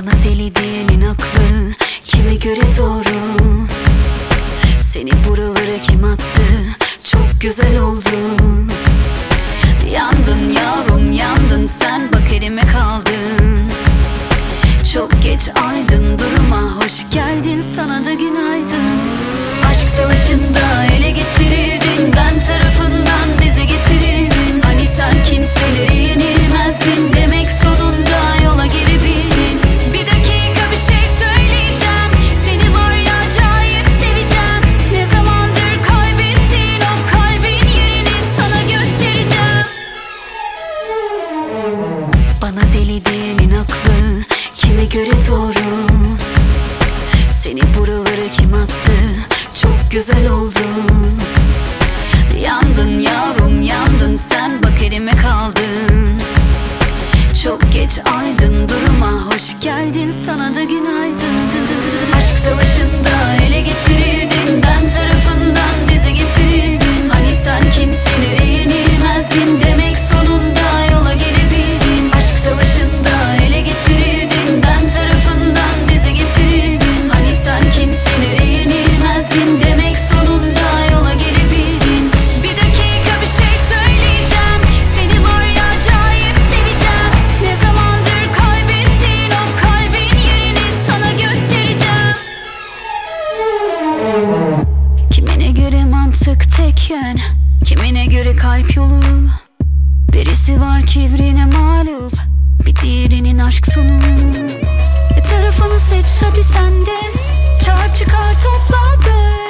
Bana deli diyenin aklı kime göre doğru? Seni buralara kim attı? Çok güzel oldun Yandın yavrum yandın. Sen bak elime kaldın. Çok geç aydın duruma. Hoş geldin sana da güzel göre doğru. Seni buralara kim attı? Çok güzel oldun Yandın yavrum yandın. Sen bak elime kaldın. Çok geç aydın. Duruma hoş geldin. Sana da günaydın. Aşk savaşında ele geçirildin yön Kimine göre kalp yolu Birisi var kivrine mağlup Bir diğerinin aşk sonu. E tarafını seç hadi sen de. Çağır çıkar topla böl